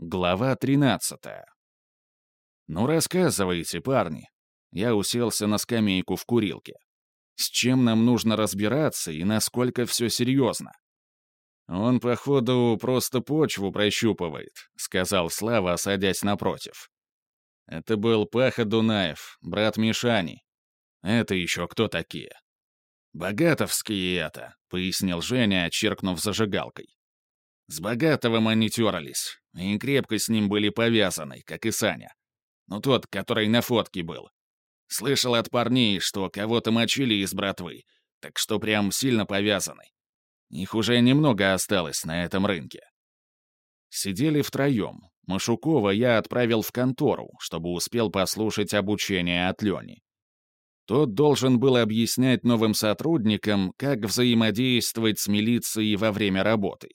Глава 13. «Ну, рассказывайте, парни». Я уселся на скамейку в курилке. «С чем нам нужно разбираться и насколько все серьезно?» «Он, походу, просто почву прощупывает», — сказал Слава, садясь напротив. «Это был Паха Дунаев, брат Мишани. Это еще кто такие?» «Богатовские это», — пояснил Женя, черкнув зажигалкой. С Богатовым они терлись, и крепко с ним были повязаны, как и Саня. Ну, тот, который на фотке был. Слышал от парней, что кого-то мочили из братвы, так что прям сильно повязаны. Их уже немного осталось на этом рынке. Сидели втроем. Машукова я отправил в контору, чтобы успел послушать обучение от Лени. Тот должен был объяснять новым сотрудникам, как взаимодействовать с милицией во время работы.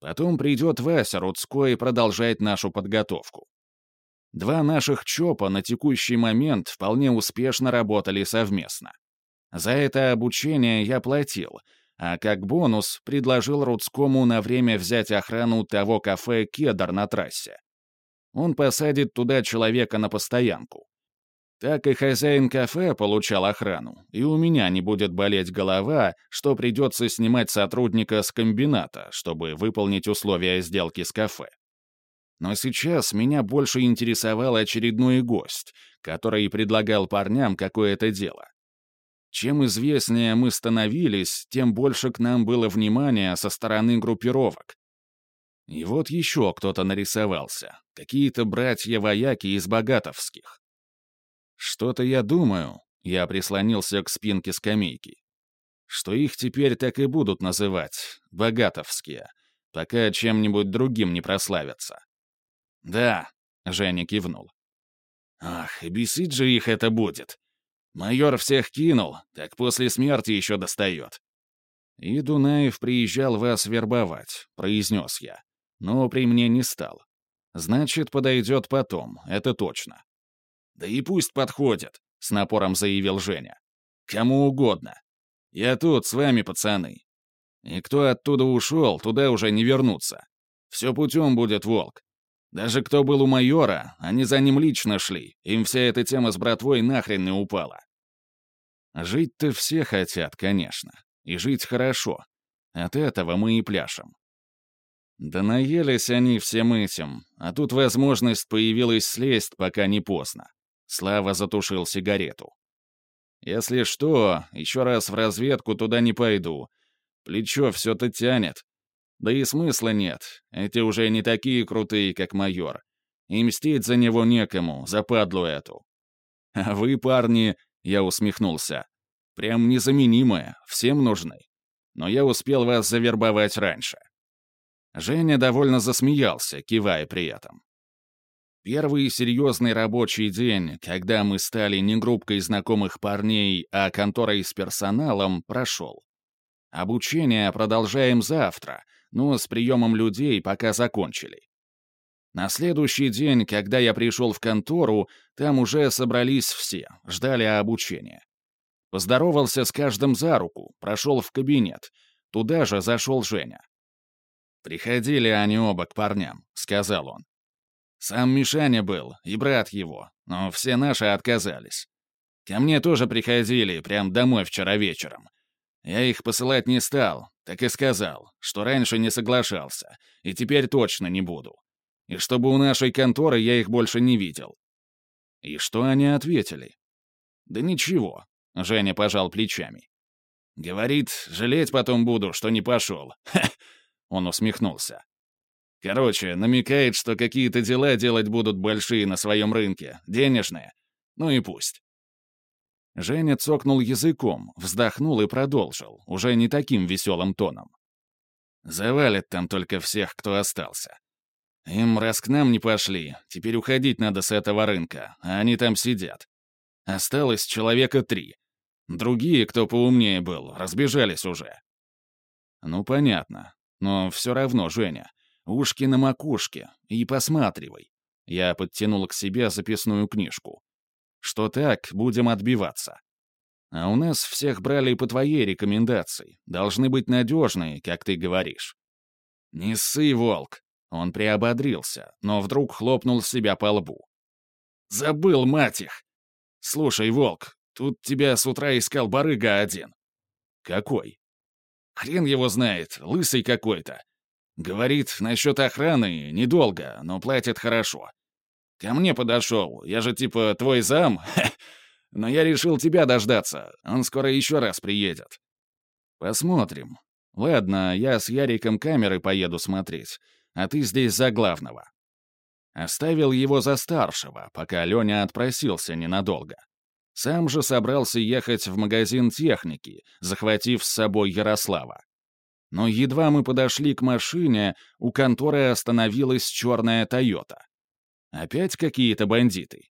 Потом придет Вася Рудской продолжать нашу подготовку. Два наших ЧОПа на текущий момент вполне успешно работали совместно. За это обучение я платил, а как бонус предложил Рудскому на время взять охрану того кафе «Кедр» на трассе. Он посадит туда человека на постоянку. Так и хозяин кафе получал охрану, и у меня не будет болеть голова, что придется снимать сотрудника с комбината, чтобы выполнить условия сделки с кафе. Но сейчас меня больше интересовал очередной гость, который предлагал парням какое-то дело. Чем известнее мы становились, тем больше к нам было внимания со стороны группировок. И вот еще кто-то нарисовался, какие-то братья-вояки из богатовских. «Что-то я думаю», — я прислонился к спинке скамейки, «что их теперь так и будут называть, богатовские, пока чем-нибудь другим не прославятся». «Да», — Женя кивнул. «Ах, и бесить же их это будет. Майор всех кинул, так после смерти еще достает». «И Дунаев приезжал вас вербовать», — произнес я. «Но при мне не стал. Значит, подойдет потом, это точно. «Да и пусть подходят», — с напором заявил Женя. «Кому угодно. Я тут с вами, пацаны. И кто оттуда ушел, туда уже не вернуться. Все путем будет волк. Даже кто был у майора, они за ним лично шли, им вся эта тема с братвой нахрен не упала. Жить-то все хотят, конечно. И жить хорошо. От этого мы и пляшем. Да наелись они всем этим, а тут возможность появилась слезть, пока не поздно. Слава затушил сигарету. «Если что, еще раз в разведку туда не пойду. Плечо все-то тянет. Да и смысла нет. Эти уже не такие крутые, как майор. И мстить за него некому, за падлу эту. А вы, парни, я усмехнулся. Прям незаменимые, всем нужны. Но я успел вас завербовать раньше. Женя довольно засмеялся, кивая при этом. Первый серьезный рабочий день, когда мы стали не группкой знакомых парней, а конторой с персоналом, прошел. Обучение продолжаем завтра, но с приемом людей пока закончили. На следующий день, когда я пришел в контору, там уже собрались все, ждали обучения. Поздоровался с каждым за руку, прошел в кабинет. Туда же зашел Женя. «Приходили они оба к парням», — сказал он. Сам Мишаня был, и брат его, но все наши отказались. Ко мне тоже приходили, прям домой вчера вечером. Я их посылать не стал, так и сказал, что раньше не соглашался, и теперь точно не буду. И чтобы у нашей конторы я их больше не видел. И что они ответили? Да ничего, Женя пожал плечами. Говорит, жалеть потом буду, что не пошел. Ха! Он усмехнулся. Короче, намекает, что какие-то дела делать будут большие на своем рынке, денежные. Ну и пусть. Женя цокнул языком, вздохнул и продолжил, уже не таким веселым тоном. Завалят там только всех, кто остался. Им раз к нам не пошли, теперь уходить надо с этого рынка, а они там сидят. Осталось человека три. Другие, кто поумнее был, разбежались уже. Ну, понятно. Но все равно, Женя, Ушки на макушке, и посматривай. Я подтянул к себе записную книжку. Что так, будем отбиваться. А у нас всех брали по твоей рекомендации. Должны быть надежные, как ты говоришь. Не ссы, волк. Он приободрился, но вдруг хлопнул себя по лбу. «Забыл, мать их! Слушай, Волк, тут тебя с утра искал барыга один». «Какой?» «Хрен его знает, лысый какой-то. Говорит, насчет охраны недолго, но платит хорошо. Ко мне подошел, я же типа твой зам, но я решил тебя дождаться, он скоро еще раз приедет». «Посмотрим. Ладно, я с Яриком камеры поеду смотреть, а ты здесь за главного». Оставил его за старшего, пока Леня отпросился ненадолго. Сам же собрался ехать в магазин техники, захватив с собой Ярослава. Но едва мы подошли к машине, у конторы остановилась черная «Тойота». Опять какие-то бандиты?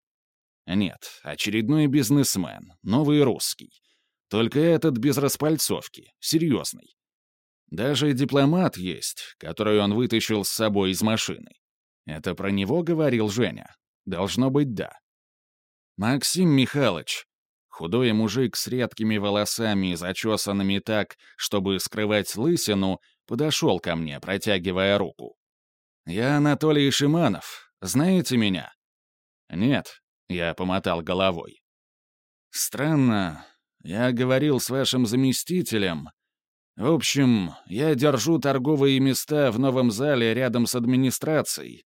Нет, очередной бизнесмен, новый русский. Только этот без распальцовки, серьезный. Даже дипломат есть, который он вытащил с собой из машины. Это про него говорил Женя? Должно быть, да. Максим Михайлович, худой мужик с редкими волосами, зачесанными так, чтобы скрывать лысину, подошел ко мне, протягивая руку. «Я Анатолий Шиманов. Знаете меня?» «Нет», — я помотал головой. «Странно. Я говорил с вашим заместителем, в общем, я держу торговые места в новом зале рядом с администрацией.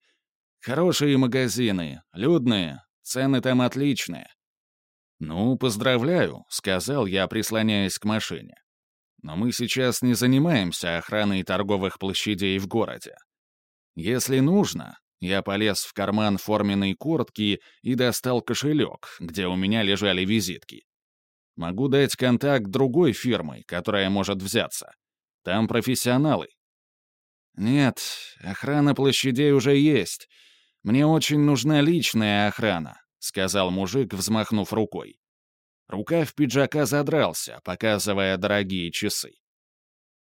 Хорошие магазины, людные, цены там отличные. «Ну, поздравляю», — сказал я, прислоняясь к машине. «Но мы сейчас не занимаемся охраной торговых площадей в городе. Если нужно, я полез в карман форменной куртки и достал кошелек, где у меня лежали визитки. Могу дать контакт другой фирмы, которая может взяться. Там профессионалы. Нет, охрана площадей уже есть. Мне очень нужна личная охрана, сказал мужик, взмахнув рукой. Рукав пиджака задрался, показывая дорогие часы.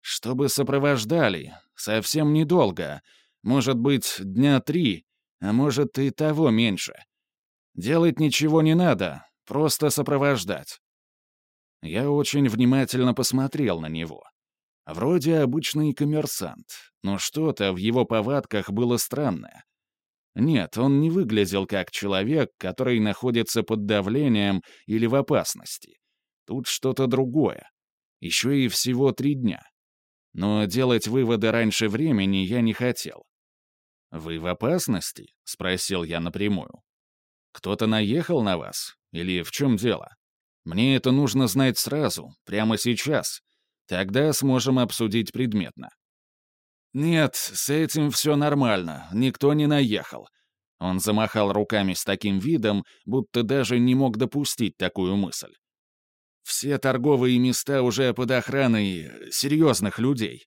Чтобы сопровождали, совсем недолго, может быть, дня три, а может и того меньше. Делать ничего не надо, просто сопровождать. Я очень внимательно посмотрел на него. Вроде обычный коммерсант, но что-то в его повадках было странное. Нет, он не выглядел как человек, который находится под давлением или в опасности. Тут что-то другое. Еще и всего три дня. Но делать выводы раньше времени я не хотел. «Вы в опасности?» — спросил я напрямую. «Кто-то наехал на вас? Или в чем дело?» Мне это нужно знать сразу, прямо сейчас. Тогда сможем обсудить предметно. «Нет, с этим все нормально, никто не наехал». Он замахал руками с таким видом, будто даже не мог допустить такую мысль. «Все торговые места уже под охраной серьезных людей.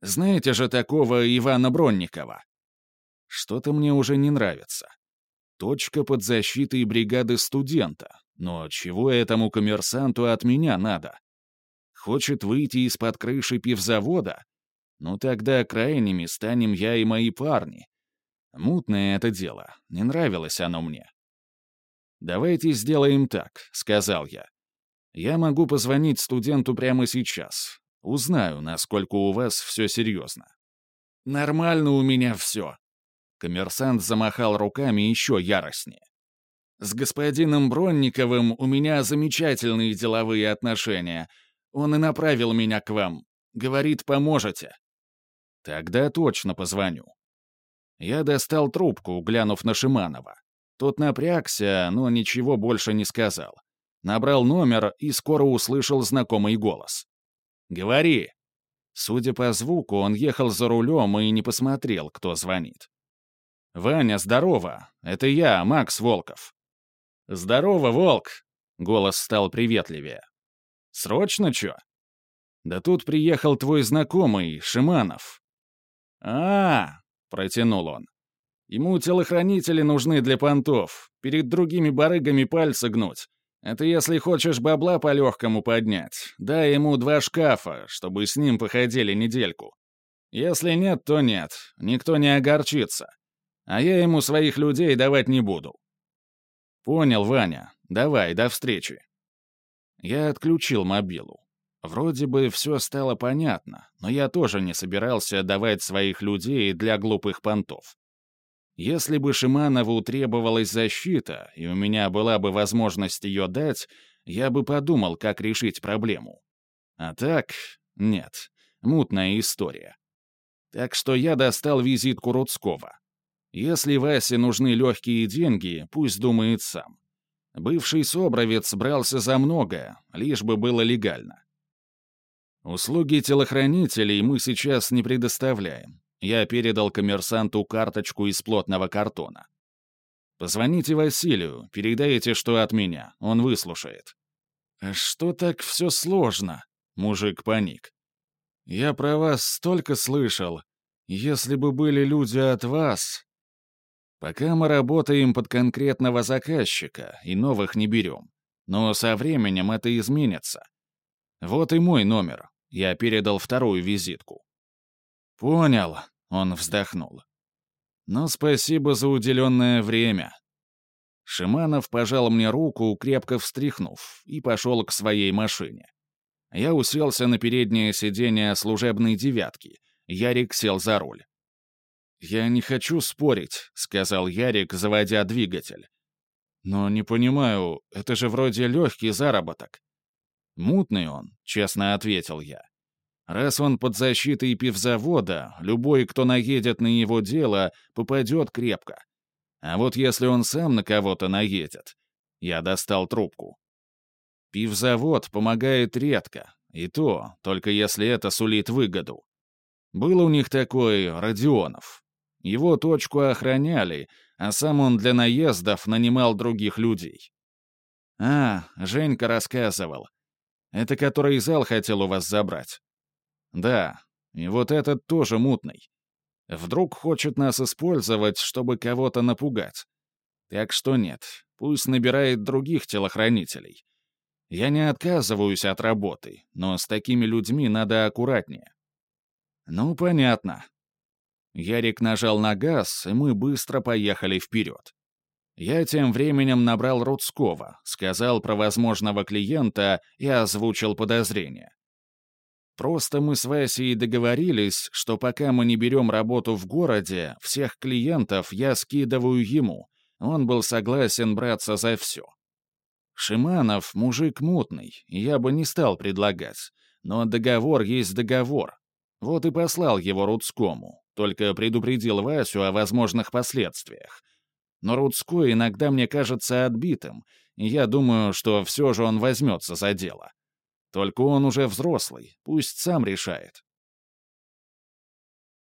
Знаете же такого Ивана Бронникова?» Что-то мне уже не нравится. Точка под защитой бригады студента, но чего этому коммерсанту от меня надо? Хочет выйти из-под крыши пивзавода? Ну тогда крайними станем я и мои парни. Мутное это дело, не нравилось оно мне. «Давайте сделаем так», — сказал я. «Я могу позвонить студенту прямо сейчас. Узнаю, насколько у вас все серьезно». «Нормально у меня все». Коммерсант замахал руками еще яростнее. С господином Бронниковым у меня замечательные деловые отношения. Он и направил меня к вам. Говорит, поможете. Тогда точно позвоню. Я достал трубку, глянув на Шиманова. Тот напрягся, но ничего больше не сказал. Набрал номер и скоро услышал знакомый голос. «Говори!» Судя по звуку, он ехал за рулем и не посмотрел, кто звонит. «Ваня, здорово! Это я, Макс Волков. «Здорово, волк!» — голос стал приветливее. «Срочно чё?» «Да тут приехал твой знакомый, Шиманов». «А, -а, -а протянул он. «Ему телохранители нужны для понтов, перед другими барыгами пальцы гнуть. Это если хочешь бабла по-легкому поднять, дай ему два шкафа, чтобы с ним походили недельку. Если нет, то нет, никто не огорчится. А я ему своих людей давать не буду. «Понял, Ваня. Давай, до встречи». Я отключил мобилу. Вроде бы все стало понятно, но я тоже не собирался давать своих людей для глупых понтов. Если бы Шиманову требовалась защита, и у меня была бы возможность ее дать, я бы подумал, как решить проблему. А так, нет, мутная история. Так что я достал визитку Рудского. Если Васе нужны легкие деньги, пусть думает сам. Бывший собровец брался за многое, лишь бы было легально. Услуги телохранителей мы сейчас не предоставляем. Я передал коммерсанту карточку из плотного картона. Позвоните Василию, передайте, что от меня, он выслушает. «А что так все сложно?» — мужик паник. «Я про вас столько слышал. Если бы были люди от вас...» «Пока мы работаем под конкретного заказчика и новых не берем. Но со временем это изменится. Вот и мой номер. Я передал вторую визитку. «Понял», — он вздохнул. «Но спасибо за уделенное время». Шиманов пожал мне руку, крепко встряхнув, и пошел к своей машине. Я уселся на переднее сиденье служебной «девятки». Ярик сел за руль. «Я не хочу спорить», — сказал Ярик, заводя двигатель. «Но не понимаю, это же вроде легкий заработок». «Мутный он», — честно ответил я. «Раз он под защитой пивзавода, любой, кто наедет на его дело, попадет крепко. А вот если он сам на кого-то наедет...» Я достал трубку. Пивзавод помогает редко, и то, только если это сулит выгоду. Был у них такой Родионов. Его точку охраняли, а сам он для наездов нанимал других людей. «А, Женька рассказывал. Это который зал хотел у вас забрать. Да, и вот этот тоже мутный. Вдруг хочет нас использовать, чтобы кого-то напугать. Так что нет, пусть набирает других телохранителей. Я не отказываюсь от работы, но с такими людьми надо аккуратнее. Ну, понятно. Ярик нажал на газ, и мы быстро поехали вперед. Я тем временем набрал Рудского, сказал про возможного клиента и озвучил подозрения. Просто мы с Васей договорились, что пока мы не берем работу в городе, всех клиентов я скидываю ему. Он был согласен браться за все. Шиманов — мужик мутный, я бы не стал предлагать. Но договор есть договор. Вот и послал его Рудскому, только предупредил Васю о возможных последствиях — но Рудской иногда мне кажется отбитым, и я думаю, что все же он возьмется за дело. Только он уже взрослый, пусть сам решает.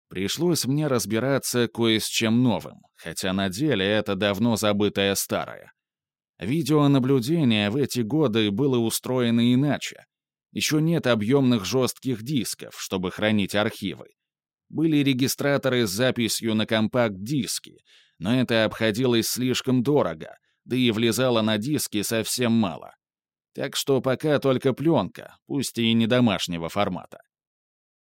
Пришлось мне разбираться кое с чем новым, хотя на деле это давно забытое старое. Видеонаблюдение в эти годы было устроено иначе. Еще нет объемных жестких дисков, чтобы хранить архивы. Были регистраторы с записью на компакт-диски, но это обходилось слишком дорого, да и влезало на диски совсем мало. Так что пока только пленка, пусть и не домашнего формата.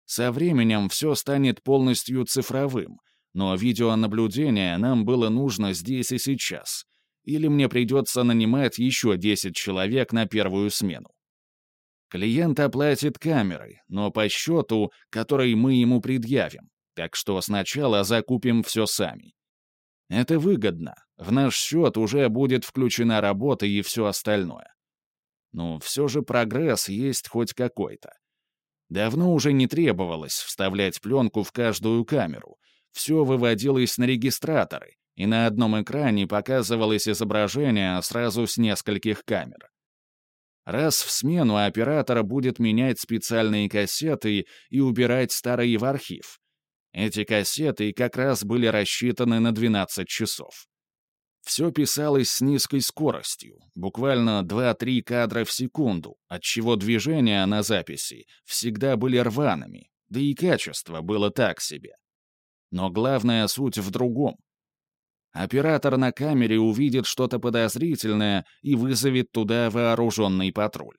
Со временем все станет полностью цифровым, но видеонаблюдение нам было нужно здесь и сейчас, или мне придется нанимать еще 10 человек на первую смену. Клиент оплатит камерой, но по счету, который мы ему предъявим, так что сначала закупим все сами. Это выгодно. В наш счет уже будет включена работа и все остальное. Но все же прогресс есть хоть какой-то. Давно уже не требовалось вставлять пленку в каждую камеру. Все выводилось на регистраторы, и на одном экране показывалось изображение сразу с нескольких камер. Раз в смену оператор будет менять специальные кассеты и убирать старые в архив, эти кассеты как раз были рассчитаны на 12 часов. Все писалось с низкой скоростью, буквально 2-3 кадра в секунду, отчего движения на записи всегда были рваными, да и качество было так себе. Но главная суть в другом. Оператор на камере увидит что-то подозрительное и вызовет туда вооруженный патруль.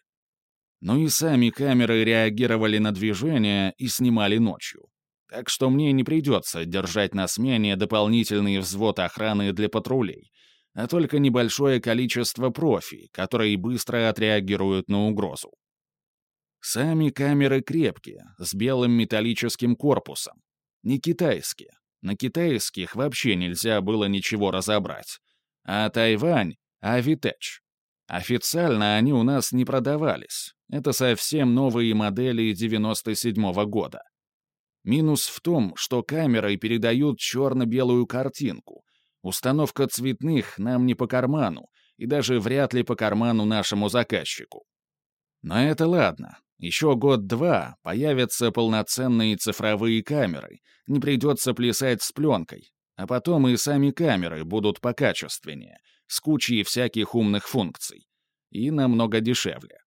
Ну и сами камеры реагировали на движение и снимали ночью. Так что мне не придется держать на смене дополнительный взвод охраны для патрулей, а только небольшое количество профи, которые быстро отреагируют на угрозу. Сами камеры крепкие, с белым металлическим корпусом. Не китайские. На китайских вообще нельзя было ничего разобрать. А Тайвань — Авитеч. Официально они у нас не продавались. Это совсем новые модели 97-го года. Минус в том, что камерой передают черно-белую картинку. Установка цветных нам не по карману, и даже вряд ли по карману нашему заказчику. Но это ладно. Еще год-два появятся полноценные цифровые камеры, не придется плясать с пленкой, а потом и сами камеры будут покачественнее, с кучей всяких умных функций. И намного дешевле.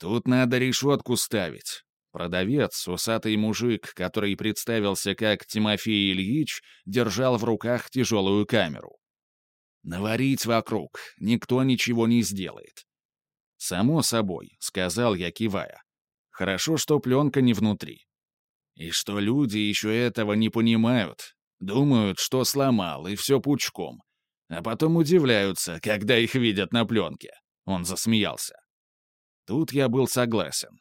Тут надо решетку ставить. Продавец, усатый мужик, который представился как Тимофей Ильич, держал в руках тяжелую камеру. Наварить вокруг, никто ничего не сделает. «Само собой», — сказал я, кивая. «Хорошо, что пленка не внутри». И что люди еще этого не понимают. Думают, что сломал, и все пучком. А потом удивляются, когда их видят на пленке. Он засмеялся. Тут я был согласен.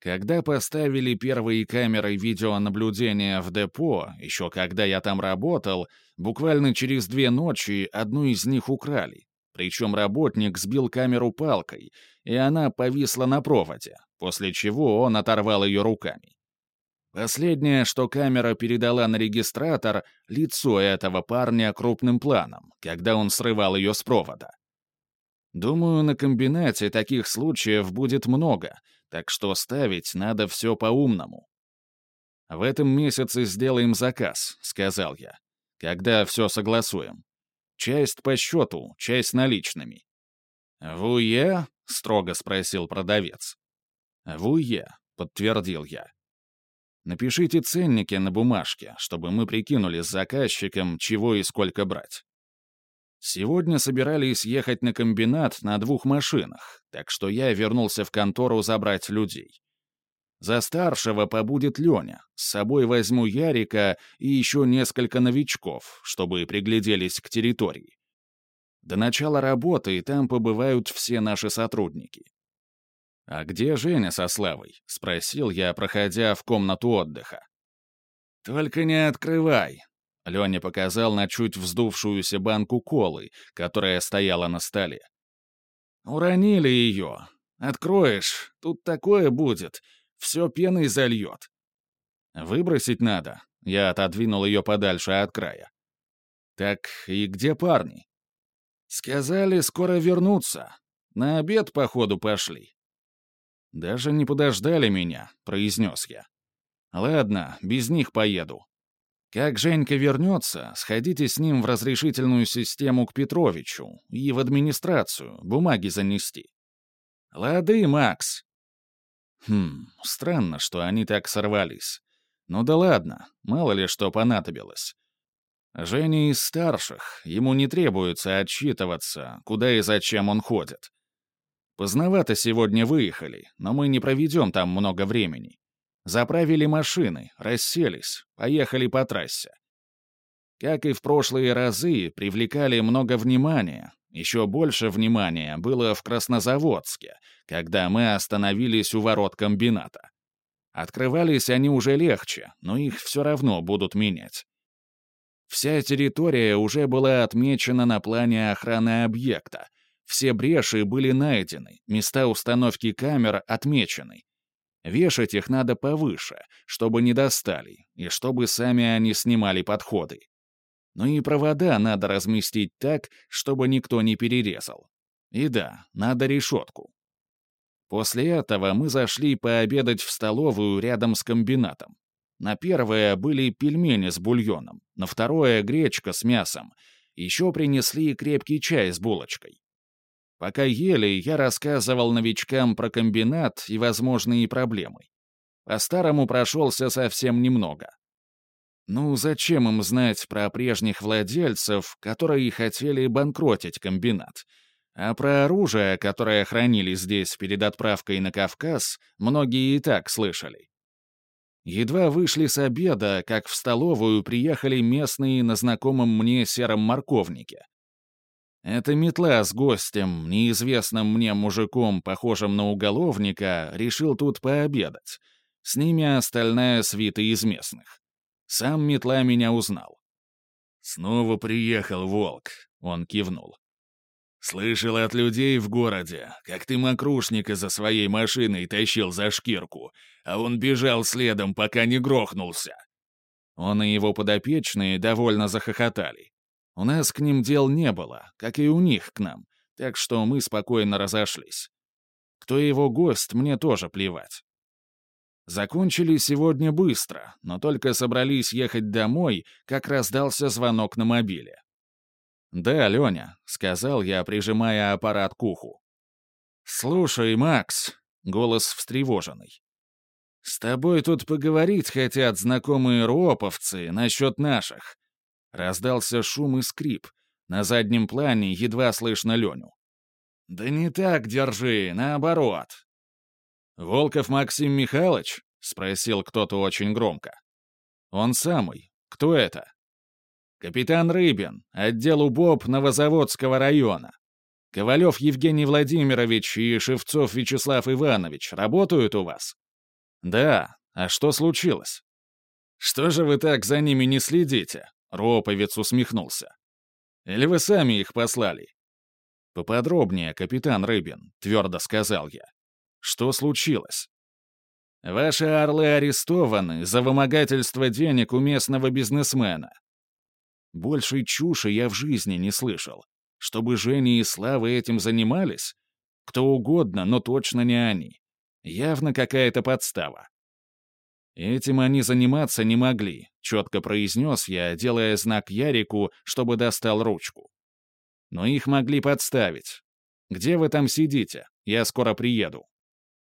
Когда поставили первые камеры видеонаблюдения в депо, еще когда я там работал, буквально через две ночи одну из них украли. Причем работник сбил камеру палкой, и она повисла на проводе, после чего он оторвал ее руками. Последнее, что камера передала на регистратор, лицо этого парня крупным планом, когда он срывал ее с провода. Думаю, на комбинате таких случаев будет много, так что ставить надо все по-умному. «В этом месяце сделаем заказ», — сказал я, — «когда все согласуем. Часть по счету, часть наличными». «Вуе?» — строго спросил продавец. «Вуе», — подтвердил я. «Напишите ценники на бумажке, чтобы мы прикинули с заказчиком, чего и сколько брать». Сегодня собирались ехать на комбинат на двух машинах, так что я вернулся в контору забрать людей. За старшего побудет Леня. С собой возьму Ярика и еще несколько новичков, чтобы пригляделись к территории. До начала работы там побывают все наши сотрудники. «А где Женя со Славой?» — спросил я, проходя в комнату отдыха. «Только не открывай!» — Леня показал на чуть вздувшуюся банку колы, которая стояла на столе. «Уронили ее. Откроешь, тут такое будет, все пеной зальет. Выбросить надо. Я отодвинул ее подальше от края. Так и где парни? Сказали, скоро вернутся. На обед, походу, пошли. Даже не подождали меня, произнес я. Ладно, без них поеду. Как Женька вернется, сходите с ним в разрешительную систему к Петровичу и в администрацию, бумаги занести. Лады, Макс, Хм, странно, что они так сорвались. Ну да ладно, мало ли что понадобилось. Женя из старших, ему не требуется отчитываться, куда и зачем он ходит. Поздновато сегодня выехали, но мы не проведем там много времени. Заправили машины, расселись, поехали по трассе. Как и в прошлые разы, привлекали много внимания, еще больше внимания было в Краснозаводске, когда мы остановились у ворот комбината. Открывались они уже легче, но их все равно будут менять. Вся территория уже была отмечена на плане охраны объекта. Все бреши были найдены, места установки камер отмечены. Вешать их надо повыше, чтобы не достали, и чтобы сами они снимали подходы но и провода надо разместить так, чтобы никто не перерезал. И да, надо решетку. После этого мы зашли пообедать в столовую рядом с комбинатом. На первое были пельмени с бульоном, на второе — гречка с мясом. Еще принесли крепкий чай с булочкой. Пока ели, я рассказывал новичкам про комбинат и возможные проблемы. По-старому прошелся совсем немного. Ну, зачем им знать про прежних владельцев, которые хотели банкротить комбинат? А про оружие, которое хранили здесь перед отправкой на Кавказ, многие и так слышали. Едва вышли с обеда, как в столовую приехали местные на знакомом мне сером морковнике. Эта метла с гостем, неизвестным мне мужиком, похожим на уголовника, решил тут пообедать. С ними остальная свита из местных. Сам метла меня узнал. «Снова приехал волк», — он кивнул. «Слышал от людей в городе, как ты мокрушника за своей машиной тащил за шкирку, а он бежал следом, пока не грохнулся». Он и его подопечные довольно захохотали. У нас к ним дел не было, как и у них к нам, так что мы спокойно разошлись. Кто его гость, мне тоже плевать. Закончили сегодня быстро, но только собрались ехать домой, как раздался звонок на мобиле. «Да, Леня», — сказал я, прижимая аппарат к уху. «Слушай, Макс», — голос встревоженный. «С тобой тут поговорить хотят знакомые руоповцы насчет наших. Раздался шум и скрип. На заднем плане едва слышно Леню. «Да не так держи, наоборот». «Волков Максим Михайлович?» — спросил кто-то очень громко. «Он самый. Кто это?» «Капитан Рыбин, отдел УБОП Новозаводского района. Ковалев Евгений Владимирович и Шевцов Вячеслав Иванович работают у вас?» «Да. А что случилось?» «Что же вы так за ними не следите?» Роповец усмехнулся. «Или вы сами их послали?» «Поподробнее, капитан Рыбин», — твердо сказал я. «Что случилось?» «Ваши орлы арестованы за вымогательство денег у местного бизнесмена». Большей чуши я в жизни не слышал. Чтобы Женя и Слава этим занимались? Кто угодно, но точно не они. Явно какая-то подстава. Этим они заниматься не могли, четко произнес я, делая знак Ярику, чтобы достал ручку. Но их могли подставить. Где вы там сидите? Я скоро приеду.